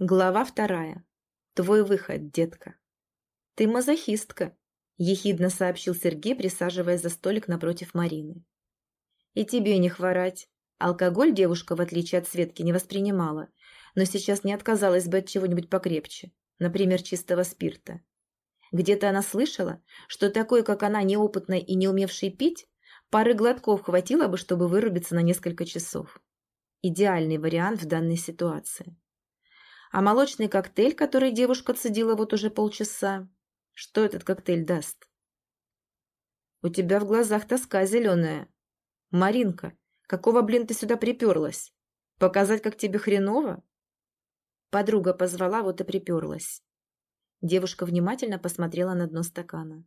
Глава вторая. Твой выход, детка. Ты мазохистка, ехидно сообщил Сергей, присаживаясь за столик напротив Марины. И тебе не хворать. Алкоголь девушка, в отличие от Светки, не воспринимала, но сейчас не отказалась бы от чего-нибудь покрепче, например, чистого спирта. Где-то она слышала, что такой, как она, неопытной и не умевшей пить, пары глотков хватило бы, чтобы вырубиться на несколько часов. Идеальный вариант в данной ситуации. А молочный коктейль, который девушка цедила вот уже полчаса, что этот коктейль даст? У тебя в глазах тоска зеленая. Маринка, какого, блин, ты сюда приперлась? Показать, как тебе хреново? Подруга позвала, вот и приперлась. Девушка внимательно посмотрела на дно стакана.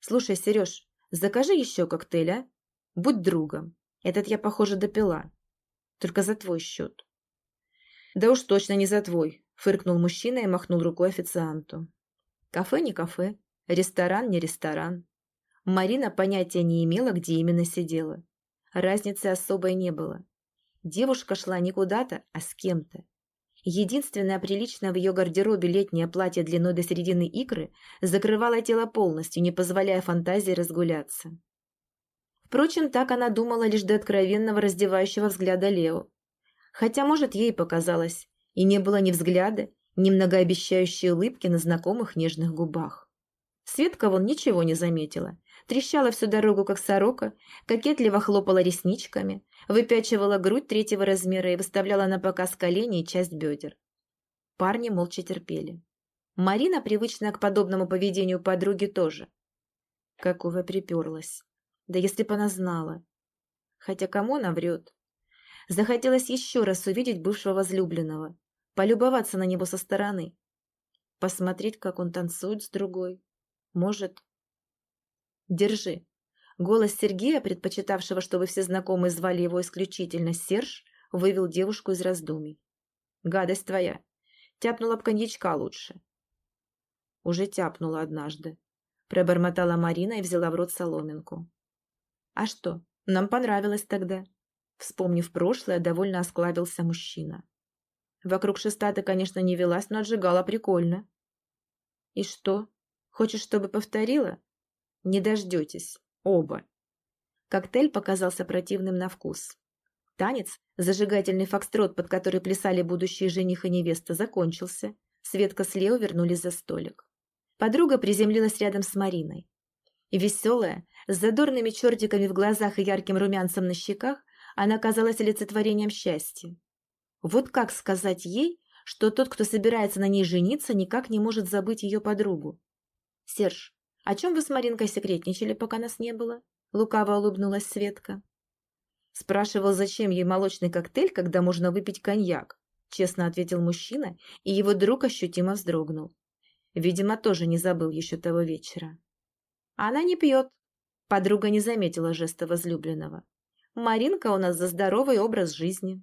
«Слушай, Сереж, закажи еще коктейль, а? Будь другом. Этот я, похоже, допила. Только за твой счет». «Да уж точно не за твой», – фыркнул мужчина и махнул рукой официанту. Кафе не кафе, ресторан не ресторан. Марина понятия не имела, где именно сидела. Разницы особой не было. Девушка шла не куда-то, а с кем-то. Единственное приличное в ее гардеробе летнее платье длиной до середины икры закрывало тело полностью, не позволяя фантазии разгуляться. Впрочем, так она думала лишь до откровенного раздевающего взгляда Лео. Хотя, может, ей показалось, и не было ни взгляда, ни многообещающей улыбки на знакомых нежных губах. Светка вон ничего не заметила. Трещала всю дорогу, как сорока, кокетливо хлопала ресничками, выпячивала грудь третьего размера и выставляла на показ колени и часть бедер. Парни молча терпели. Марина, привычная к подобному поведению подруги, тоже. Какого приперлась. Да если бы она знала. Хотя кому она врет? Захотелось еще раз увидеть бывшего возлюбленного, полюбоваться на него со стороны, посмотреть, как он танцует с другой. Может... Держи. Голос Сергея, предпочитавшего, чтобы все знакомые звали его исключительно Серж, вывел девушку из раздумий. «Гадость твоя. Тяпнула б коньячка лучше». «Уже тяпнула однажды», — пробормотала Марина и взяла в рот соломинку. «А что, нам понравилось тогда», Вспомнив прошлое, довольно осклабился мужчина. Вокруг шеста ты, конечно, не велась, но отжигала прикольно. И что? Хочешь, чтобы повторила? Не дождетесь. Оба. Коктейль показался противным на вкус. Танец, зажигательный фокстрот, под который плясали будущие жених и невеста, закончился. Светка с Лео вернулись за столик. Подруга приземлилась рядом с Мариной. Веселая, с задорными чертиками в глазах и ярким румянцем на щеках, она казалась олицетворением счастья. Вот как сказать ей, что тот, кто собирается на ней жениться, никак не может забыть ее подругу? «Серж, о чем вы с Маринкой секретничали, пока нас не было?» Лукаво улыбнулась Светка. Спрашивал, зачем ей молочный коктейль, когда можно выпить коньяк. Честно ответил мужчина, и его друг ощутимо вздрогнул. Видимо, тоже не забыл еще того вечера. Она не пьет. Подруга не заметила жеста возлюбленного. Маринка у нас за здоровый образ жизни».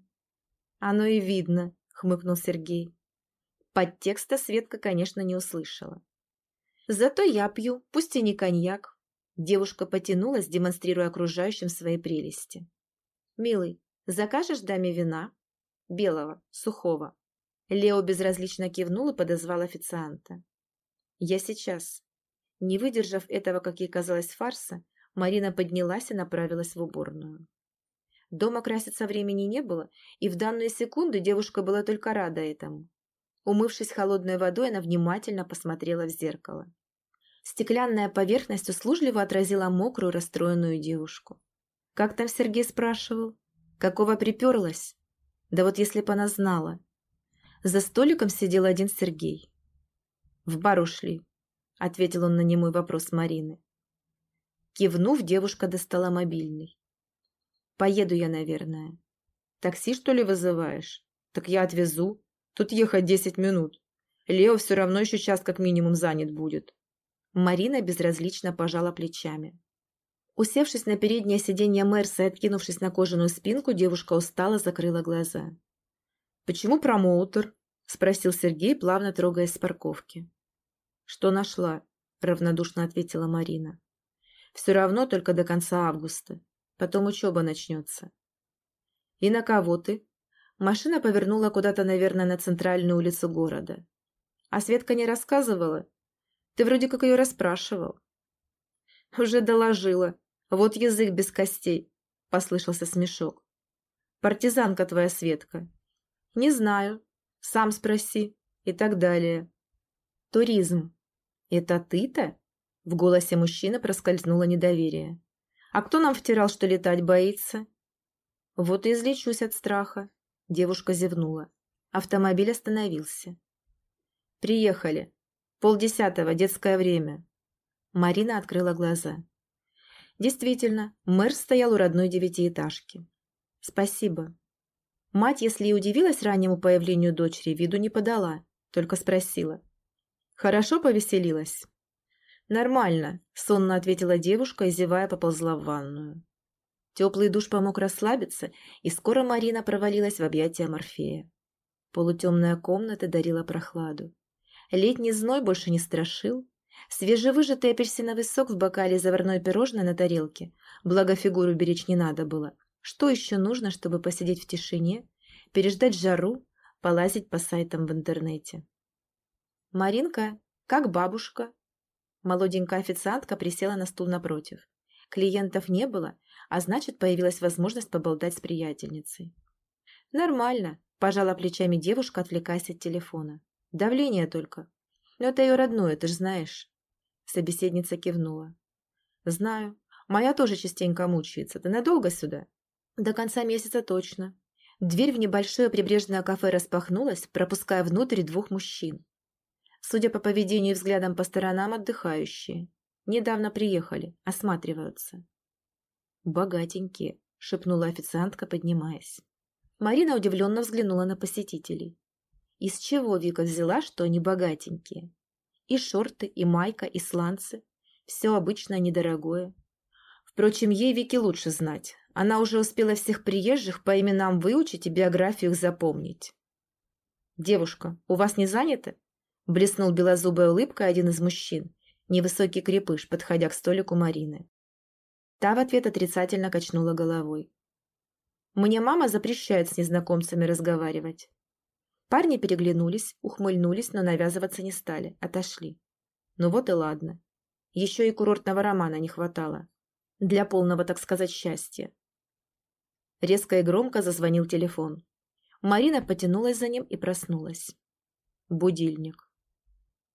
«Оно и видно», — хмыкнул Сергей. Подтекста Светка, конечно, не услышала. «Зато я пью, пусть и не коньяк». Девушка потянулась, демонстрируя окружающим свои прелести. «Милый, закажешь даме вина?» «Белого, сухого». Лео безразлично кивнул и подозвал официанта. «Я сейчас». Не выдержав этого, как ей казалось, фарса, Марина поднялась и направилась в уборную. Дома краситься времени не было, и в данную секунду девушка была только рада этому. Умывшись холодной водой, она внимательно посмотрела в зеркало. Стеклянная поверхность услужливо отразила мокрую, расстроенную девушку. «Как там Сергей спрашивал? Какого приперлась? Да вот если бы она знала». За столиком сидел один Сергей. «В бар ушли», — ответил он на немой вопрос Марины. Кивнув, девушка достала мобильный. Поеду я, наверное. Такси, что ли, вызываешь? Так я отвезу. Тут ехать десять минут. Лео все равно еще час как минимум занят будет. Марина безразлично пожала плечами. Усевшись на переднее сиденье Мерса и откинувшись на кожаную спинку, девушка устало закрыла глаза. «Почему промоутер?» – спросил Сергей, плавно трогаясь с парковки. «Что нашла?» – равнодушно ответила Марина. «Все равно только до конца августа. Потом учеба начнется. «И на кого ты?» Машина повернула куда-то, наверное, на центральную улицу города. А Светка не рассказывала? Ты вроде как ее расспрашивал. Уже доложила. Вот язык без костей, послышался смешок. Партизанка твоя Светка. Не знаю. Сам спроси. И так далее. Туризм. Это ты-то? В голосе мужчины проскользнуло недоверие. А кто нам втирал, что летать боится? Вот и излечусь от страха. Девушка зевнула. Автомобиль остановился. «Приехали. Полдесятого, детское время». Марина открыла глаза. Действительно, мэр стоял у родной девятиэтажки. «Спасибо». Мать, если и удивилась раннему появлению дочери, виду не подала, только спросила. «Хорошо повеселилась?» «Нормально», — сонно ответила девушка и, зевая, поползла в ванную. Теплый душ помог расслабиться, и скоро Марина провалилась в объятия Морфея. Полутемная комната дарила прохладу. Летний зной больше не страшил. Свежевыжатый апельсиновый сок в бокале заварной пирожное на тарелке, благо фигуру беречь не надо было. Что еще нужно, чтобы посидеть в тишине, переждать жару, полазить по сайтам в интернете? «Маринка, как бабушка?» Молоденькая официантка присела на стул напротив. Клиентов не было, а значит, появилась возможность поболтать с приятельницей. «Нормально», – пожала плечами девушка, отвлекаясь от телефона. «Давление только. Но это ее родное, ты же знаешь». Собеседница кивнула. «Знаю. Моя тоже частенько мучается. Ты надолго сюда?» «До конца месяца точно». Дверь в небольшое прибрежное кафе распахнулась, пропуская внутрь двух мужчин. Судя по поведению и взглядам по сторонам, отдыхающие. Недавно приехали, осматриваются. «Богатенькие», — шепнула официантка, поднимаясь. Марина удивленно взглянула на посетителей. Из чего Вика взяла, что они богатенькие? И шорты, и майка, и сланцы. Все обычно недорогое. Впрочем, ей Вики лучше знать. Она уже успела всех приезжих по именам выучить и биографию их запомнить. «Девушка, у вас не занято?» Блеснул белозубой улыбкой один из мужчин, невысокий крепыш, подходя к столику Марины. Та в ответ отрицательно качнула головой. «Мне мама запрещает с незнакомцами разговаривать». Парни переглянулись, ухмыльнулись, но навязываться не стали, отошли. Ну вот и ладно. Еще и курортного романа не хватало. Для полного, так сказать, счастья. Резко и громко зазвонил телефон. Марина потянулась за ним и проснулась. Будильник.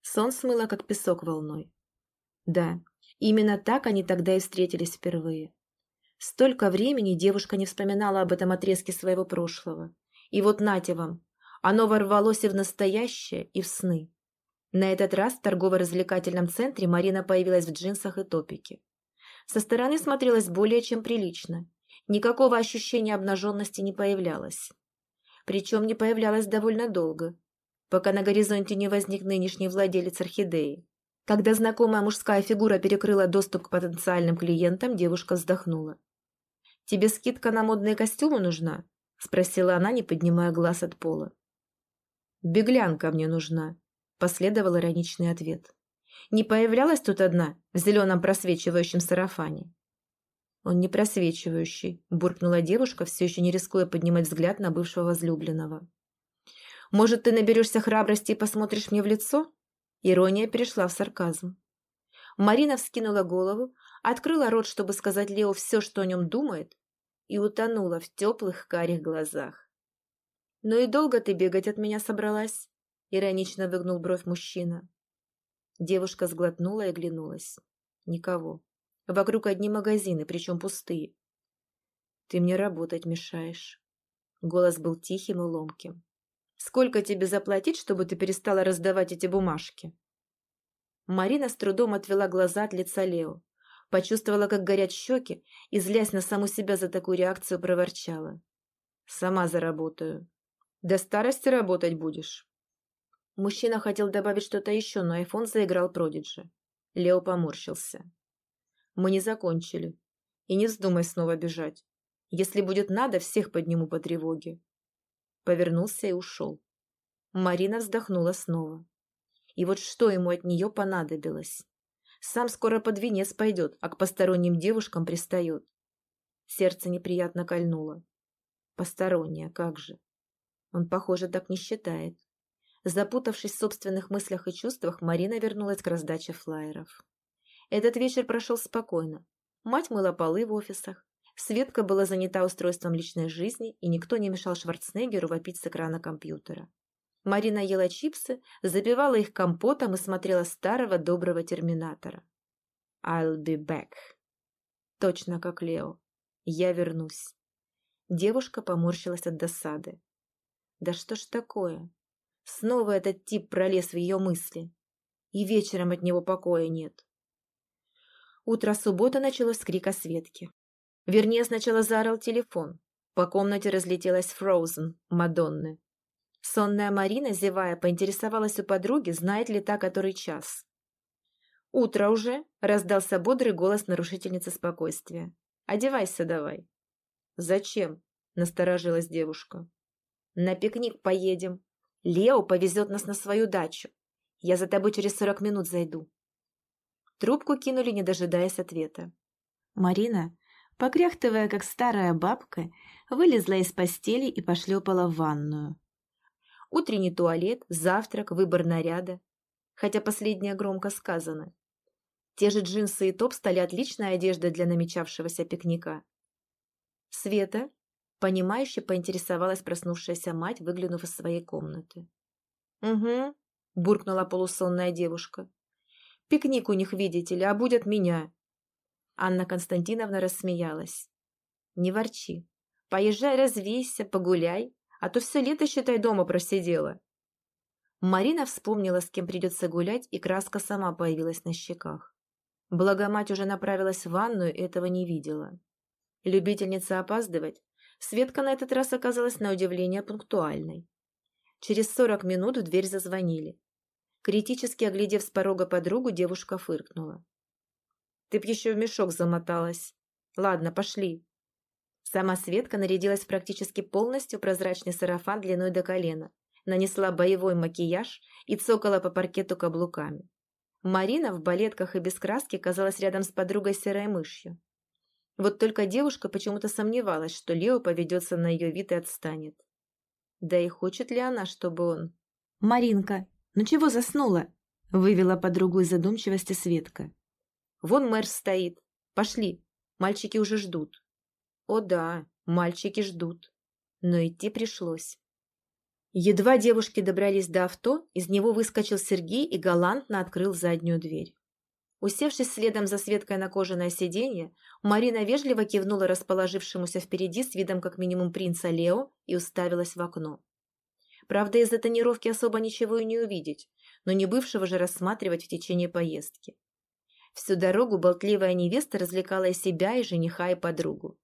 Сон смыло, как песок волной. Да, именно так они тогда и встретились впервые. Столько времени девушка не вспоминала об этом отрезке своего прошлого. И вот нате вам, оно ворвалось и в настоящее, и в сны. На этот раз в торгово-развлекательном центре Марина появилась в джинсах и топике. Со стороны смотрелась более чем прилично. Никакого ощущения обнаженности не появлялось. Причем не появлялось довольно долго, пока на горизонте не возник нынешний владелец орхидеи. Когда знакомая мужская фигура перекрыла доступ к потенциальным клиентам, девушка вздохнула. «Тебе скидка на модные костюмы нужна?» – спросила она, не поднимая глаз от пола. «Беглянка мне нужна», – последовал ироничный ответ. «Не появлялась тут одна в зеленом просвечивающем сарафане?» «Он не просвечивающий», – буркнула девушка, все еще не рискуя поднимать взгляд на бывшего возлюбленного. «Может, ты наберешься храбрости и посмотришь мне в лицо?» Ирония перешла в сарказм. Марина вскинула голову, открыла рот, чтобы сказать Лео все, что о нем думает, и утонула в теплых карих глазах. «Ну и долго ты бегать от меня собралась?» — иронично выгнул бровь мужчина. Девушка сглотнула и оглянулась. Никого. Вокруг одни магазины, причем пустые. «Ты мне работать мешаешь». Голос был тихим и ломким. Сколько тебе заплатить, чтобы ты перестала раздавать эти бумажки?» Марина с трудом отвела глаза от лица Лео, почувствовала, как горят щеки, и, злясь на саму себя за такую реакцию, проворчала. «Сама заработаю. До старости работать будешь». Мужчина хотел добавить что-то еще, но айфон заиграл Продиджи. Лео поморщился. «Мы не закончили. И не вздумай снова бежать. Если будет надо, всех подниму по тревоге повернулся и ушел. Марина вздохнула снова. И вот что ему от нее понадобилось? Сам скоро под венец пойдет, а к посторонним девушкам пристает. Сердце неприятно кольнуло. Посторонняя, как же. Он, похоже, так не считает. Запутавшись в собственных мыслях и чувствах, Марина вернулась к раздаче флаеров. Этот вечер прошел спокойно. Мать мыла полы в офисах. Светка была занята устройством личной жизни, и никто не мешал Шварценеггеру вопить с экрана компьютера. Марина ела чипсы, запивала их компотом и смотрела старого доброго терминатора. «I'll be back». Точно как Лео. «Я вернусь». Девушка поморщилась от досады. «Да что ж такое? Снова этот тип пролез в ее мысли. И вечером от него покоя нет». Утро субботы началось с крика Светки. Вернее, сначала заорал телефон. По комнате разлетелась Фроузен, Мадонны. Сонная Марина, зевая, поинтересовалась у подруги, знает ли та который час. «Утро уже!» – раздался бодрый голос нарушительницы спокойствия. «Одевайся давай». «Зачем?» – насторожилась девушка. «На пикник поедем. Лео повезет нас на свою дачу. Я за тобой через сорок минут зайду». Трубку кинули, не дожидаясь ответа. Марина, покряхтывая, как старая бабка, вылезла из постели и пошлепала в ванную. Утренний туалет, завтрак, выбор наряда. Хотя последнее громко сказано. Те же джинсы и топ стали отличной одеждой для намечавшегося пикника. Света, понимающе поинтересовалась проснувшаяся мать, выглянув из своей комнаты. «Угу», – буркнула полусонная девушка. «Пикник у них, видите ли, а будет меня». Анна Константиновна рассмеялась. «Не ворчи. Поезжай, развейся, погуляй, а то все лето, считай, дома просидела». Марина вспомнила, с кем придется гулять, и краска сама появилась на щеках. Благо мать уже направилась в ванную и этого не видела. Любительница опаздывать, Светка на этот раз оказалась на удивление пунктуальной. Через сорок минут в дверь зазвонили. Критически оглядев с порога подругу, девушка фыркнула. «Ты б еще в мешок замоталась. Ладно, пошли». Сама Светка нарядилась практически полностью прозрачный сарафан длиной до колена, нанесла боевой макияж и цокала по паркету каблуками. Марина в балетках и без краски казалась рядом с подругой серой мышью. Вот только девушка почему-то сомневалась, что Лео поведется на ее вид и отстанет. Да и хочет ли она, чтобы он... «Маринка, ну чего заснула?» — вывела подругу из задумчивости Светка. «Вон мэр стоит. Пошли. Мальчики уже ждут». «О да, мальчики ждут». Но идти пришлось. Едва девушки добрались до авто, из него выскочил Сергей и галантно открыл заднюю дверь. Усевшись следом за Светкой на кожаное сиденье, Марина вежливо кивнула расположившемуся впереди с видом как минимум принца Лео и уставилась в окно. Правда, из-за тонировки особо ничего и не увидеть, но не бывшего же рассматривать в течение поездки. Всю дорогу болтливая невеста развлекала и себя, и жениха, и подругу.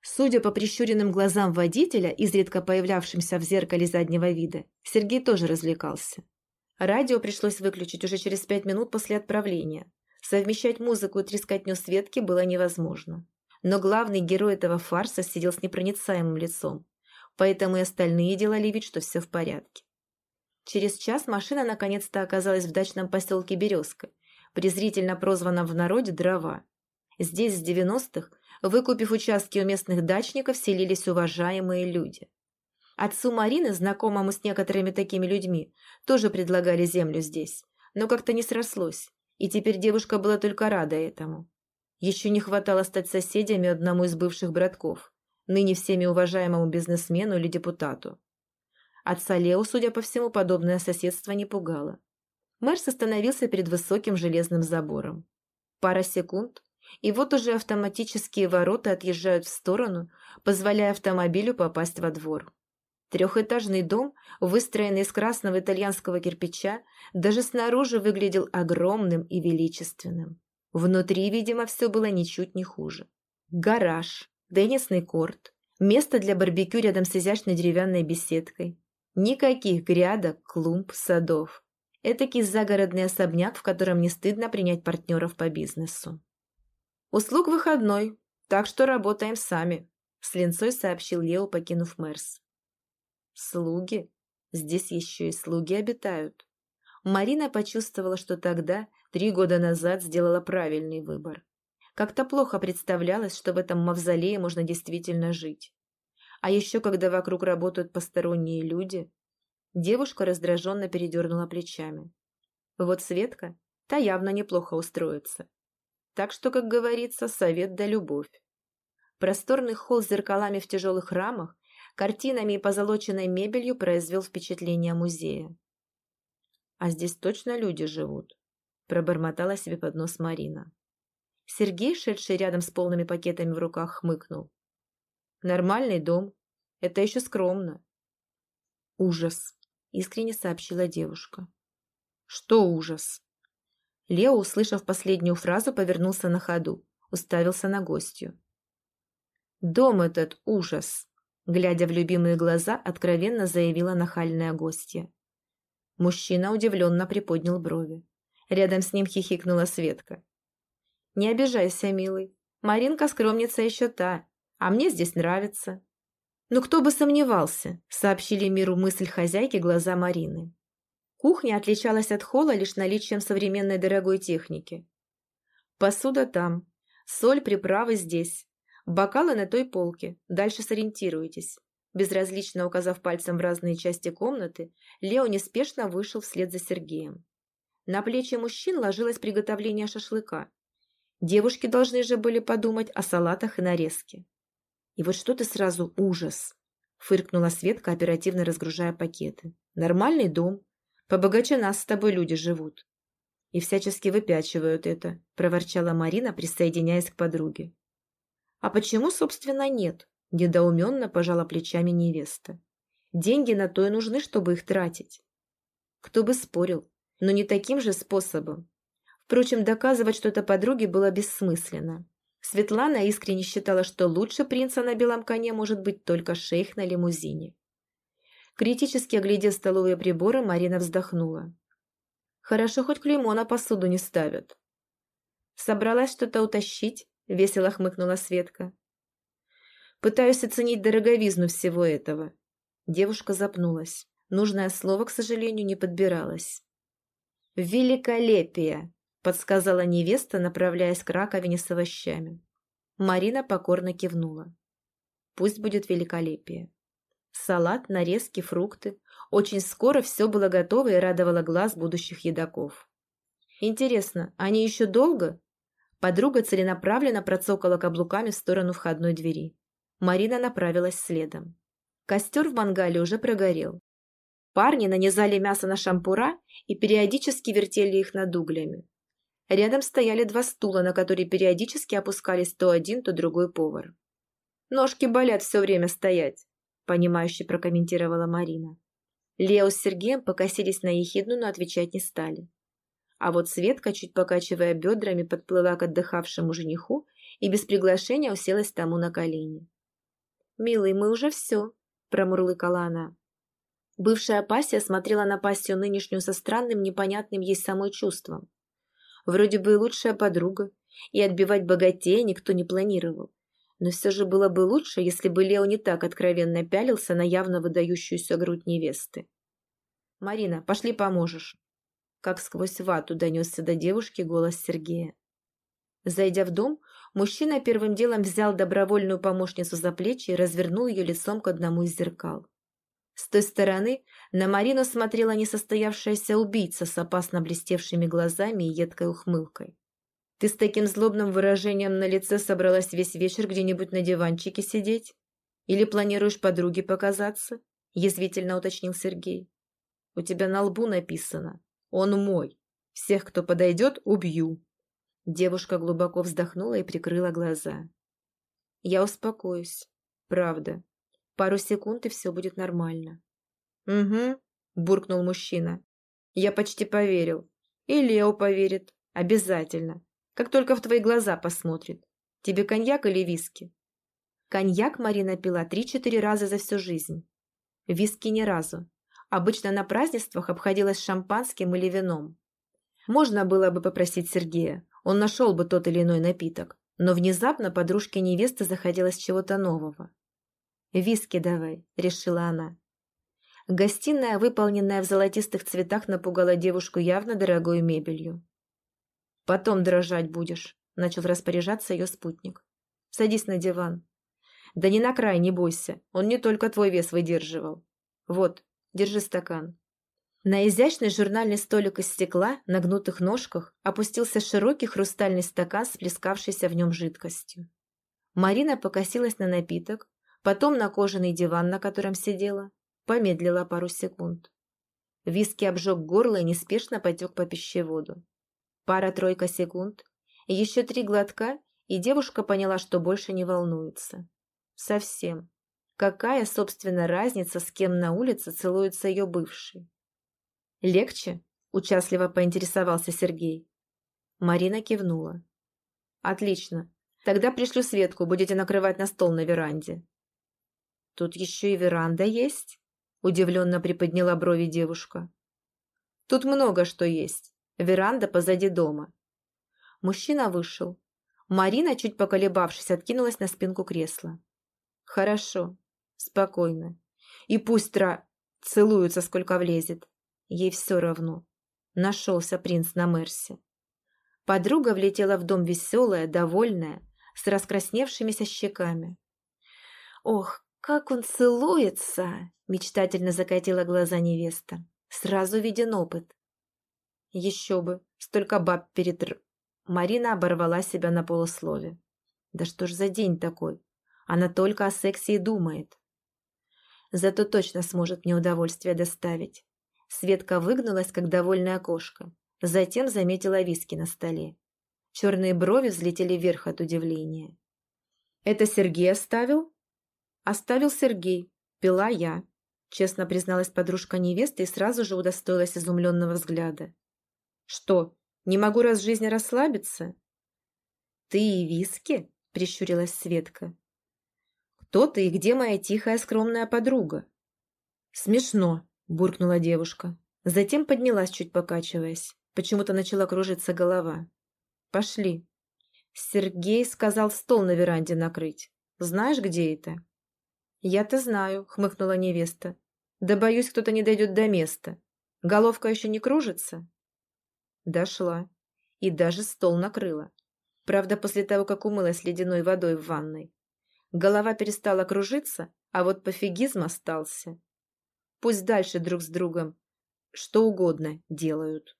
Судя по прищуренным глазам водителя, изредка появлявшимся в зеркале заднего вида, Сергей тоже развлекался. Радио пришлось выключить уже через пять минут после отправления. Совмещать музыку и трескотню Светки было невозможно. Но главный герой этого фарса сидел с непроницаемым лицом, поэтому и остальные делали вид, что все в порядке. Через час машина наконец-то оказалась в дачном поселке Березка, презрительно прозванном в народе «Дрова». Здесь с 90-х, выкупив участки у местных дачников, селились уважаемые люди. Отцу Марины, знакомому с некоторыми такими людьми, тоже предлагали землю здесь, но как-то не срослось, и теперь девушка была только рада этому. Еще не хватало стать соседями одному из бывших братков, ныне всеми уважаемому бизнесмену или депутату. Отца Лео, судя по всему, подобное соседство не пугало. Мэрс остановился перед высоким железным забором. Пара секунд, и вот уже автоматические ворота отъезжают в сторону, позволяя автомобилю попасть во двор. Трехэтажный дом, выстроенный из красного итальянского кирпича, даже снаружи выглядел огромным и величественным. Внутри, видимо, все было ничуть не хуже. Гараж, теннисный корт, место для барбекю рядом с изящной деревянной беседкой. Никаких грядок, клумб, садов. Этакий загородный особняк, в котором не стыдно принять партнеров по бизнесу. «Услуг выходной, так что работаем сами», — с линцой сообщил Лео, покинув Мерс. Слуги? Здесь еще и слуги обитают. Марина почувствовала, что тогда, три года назад, сделала правильный выбор. Как-то плохо представлялось, что в этом мавзолее можно действительно жить. А еще, когда вокруг работают посторонние люди. Девушка раздраженно передернула плечами. Вот Светка, та явно неплохо устроится. Так что, как говорится, совет да любовь. Просторный холл с зеркалами в тяжелых рамах, картинами и позолоченной мебелью произвел впечатление музея. «А здесь точно люди живут?» – пробормотала себе под нос Марина. Сергей, шедший рядом с полными пакетами в руках, хмыкнул. «Нормальный дом. Это еще скромно». «Ужас», – искренне сообщила девушка. «Что ужас?» Лео, услышав последнюю фразу, повернулся на ходу, уставился на гостью. «Дом этот ужас!» Глядя в любимые глаза, откровенно заявила нахальная гостья. Мужчина удивленно приподнял брови. Рядом с ним хихикнула Светка. «Не обижайся, милый. Маринка скромница еще та, а мне здесь нравится». «Ну кто бы сомневался», — сообщили миру мысль хозяйки глаза Марины. Кухня отличалась от холла лишь наличием современной дорогой техники. Посуда там, соль, приправы здесь, бокалы на той полке, дальше сориентируйтесь. Безразлично указав пальцем в разные части комнаты, Лео неспешно вышел вслед за Сергеем. На плечи мужчин ложилось приготовление шашлыка. Девушки должны же были подумать о салатах и нарезке. И вот что ты сразу ужас, фыркнула Светка, оперативно разгружая пакеты. Нормальный дом, Побогаче нас с тобой люди живут. И всячески выпячивают это, проворчала Марина, присоединяясь к подруге. А почему, собственно, нет? Недоуменно пожала плечами невеста. Деньги на то и нужны, чтобы их тратить. Кто бы спорил, но не таким же способом. Впрочем, доказывать что-то подруге было бессмысленно. Светлана искренне считала, что лучше принца на белом коне может быть только шейх на лимузине. Критически оглядев столовые приборы, Марина вздохнула. Хорошо, хоть клеймо на посуду не ставят. Собралась что-то утащить, весело хмыкнула Светка. Пытаюсь оценить дороговизну всего этого. Девушка запнулась. Нужное слово, к сожалению, не подбиралось. «Великолепие!» – подсказала невеста, направляясь к раковине с овощами. Марина покорно кивнула. «Пусть будет великолепие». Салат, нарезки, фрукты. Очень скоро все было готово и радовало глаз будущих едоков. Интересно, они еще долго? Подруга целенаправленно процокала каблуками в сторону входной двери. Марина направилась следом. Костер в мангале уже прогорел. Парни нанизали мясо на шампура и периодически вертели их над углями. Рядом стояли два стула, на которые периодически опускались то один, то другой повар. «Ножки болят все время стоять», – понимающе прокомментировала Марина. Лео с Сергеем покосились на ехидну, но отвечать не стали. А вот Светка, чуть покачивая бедрами, подплыла к отдыхавшему жениху и без приглашения уселась тому на колени. «Милый, мы уже все», – промурлыкала она. Бывшая пассия смотрела на пассию нынешнюю со странным, непонятным ей самой чувством. Вроде бы лучшая подруга, и отбивать богатея никто не планировал. Но все же было бы лучше, если бы Лео не так откровенно пялился на явно выдающуюся грудь невесты. «Марина, пошли поможешь!» Как сквозь вату донесся до девушки голос Сергея. Зайдя в дом, мужчина первым делом взял добровольную помощницу за плечи и развернул ее лицом к одному из зеркал. С той стороны на Марину смотрела несостоявшаяся убийца с опасно блестевшими глазами и едкой ухмылкой. Ты с таким злобным выражением на лице собралась весь вечер где-нибудь на диванчике сидеть? Или планируешь подруге показаться?» – язвительно уточнил Сергей. «У тебя на лбу написано. Он мой. Всех, кто подойдет, убью». Девушка глубоко вздохнула и прикрыла глаза. «Я успокоюсь. Правда. Пару секунд, и все будет нормально». «Угу», – буркнул мужчина. «Я почти поверил. И Лео поверит. Обязательно. Как только в твои глаза посмотрит. Тебе коньяк или виски?» Коньяк Марина пила три-четыре раза за всю жизнь. Виски ни разу. Обычно на празднествах обходилась шампанским или вином. Можно было бы попросить Сергея, он нашел бы тот или иной напиток, но внезапно подружке невесты захотелось чего-то нового. «Виски давай», — решила она. Гостиная, выполненная в золотистых цветах, напугала девушку явно дорогой мебелью. «Потом дрожать будешь», – начал распоряжаться ее спутник. «Садись на диван». Да не на край, не бойся, он не только твой вес выдерживал. Вот, держи стакан. На изящный журнальный столик из стекла на гнутых ножках опустился широкий хрустальный стакан с в нем жидкостью. Марина покосилась на напиток, потом на кожаный диван, на котором сидела, помедлила пару секунд. Виски обжег горло и неспешно потек по пищеводу. Пара-тройка секунд, еще три глотка, и девушка поняла, что больше не волнуется. Совсем. Какая, собственно, разница, с кем на улице целуется ее бывший? «Легче?» – участливо поинтересовался Сергей. Марина кивнула. «Отлично. Тогда пришлю Светку, будете накрывать на стол на веранде». «Тут еще и веранда есть?» – удивленно приподняла брови девушка. «Тут много что есть. Веранда позади дома». Мужчина вышел. Марина, чуть поколебавшись, откинулась на спинку кресла. «Хорошо. Спокойно. И пусть тра... целуются, сколько влезет. Ей все равно. Нашелся принц на Мерсе. Подруга влетела в дом веселая, довольная, с раскрасневшимися щеками. «Ох, как он целуется!» – мечтательно закатила глаза невеста. Сразу виден опыт. Еще бы, столько баб перед... Марина оборвала себя на полуслове. Да что ж за день такой? Она только о сексе и думает. Зато точно сможет мне удовольствие доставить. Светка выгнулась, как довольная кошка. Затем заметила виски на столе. Черные брови взлетели вверх от удивления. «Это Сергей оставил?» «Оставил Сергей. Пила я», — честно призналась подружка невесты и сразу же удостоилась изумленного взгляда. «Что, не могу раз в жизни расслабиться?» «Ты и виски?» — прищурилась Светка. «Кто ты и где моя тихая скромная подруга?» «Смешно», буркнула девушка. Затем поднялась, чуть покачиваясь. Почему-то начала кружиться голова. «Пошли». Сергей сказал стол на веранде накрыть. «Знаешь, где это?» «Я-то знаю», — хмыкнула невеста. «Да боюсь, кто-то не дойдет до места. Головка еще не кружится?» Дошла. И даже стол накрыла. Правда, после того, как умылась ледяной водой в ванной. Голова перестала кружиться, а вот пофигизм остался. Пусть дальше друг с другом что угодно делают.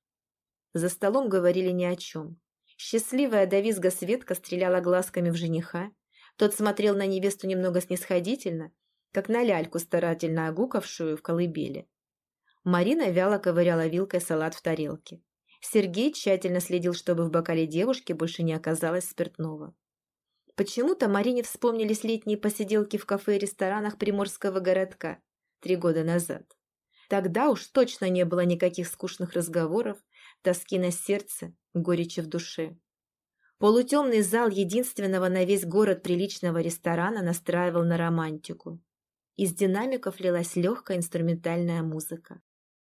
За столом говорили ни о чем. Счастливая до визга Светка стреляла глазками в жениха. Тот смотрел на невесту немного снисходительно, как на ляльку, старательно огукавшую в колыбели. Марина вяло ковыряла вилкой салат в тарелке. Сергей тщательно следил, чтобы в бокале девушки больше не оказалось спиртного. Почему-то Марине вспомнились летние посиделки в кафе и ресторанах приморского городка три года назад. Тогда уж точно не было никаких скучных разговоров, тоски на сердце, горечи в душе. Полутемный зал единственного на весь город приличного ресторана настраивал на романтику. Из динамиков лилась легкая инструментальная музыка.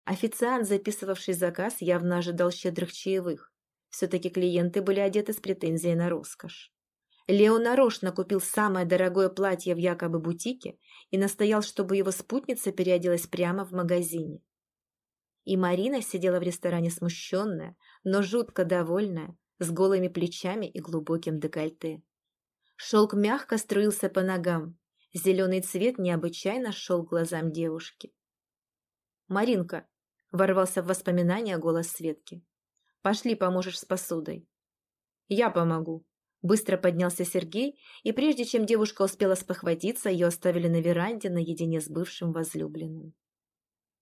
Официант, записывавший заказ, явно ожидал щедрых чаевых. Все-таки клиенты были одеты с претензией на роскошь. Лео нарочно купил самое дорогое платье в якобы бутике и настоял, чтобы его спутница переоделась прямо в магазине. И Марина сидела в ресторане смущенная, но жутко довольная, с голыми плечами и глубоким декольте. Шелк мягко струился по ногам, зеленый цвет необычайно шел глазам девушки. «Маринка!» — ворвался в воспоминания голос Светки. «Пошли, поможешь с посудой». «Я помогу», Быстро поднялся Сергей, и прежде чем девушка успела спохватиться, ее оставили на веранде наедине с бывшим возлюбленным.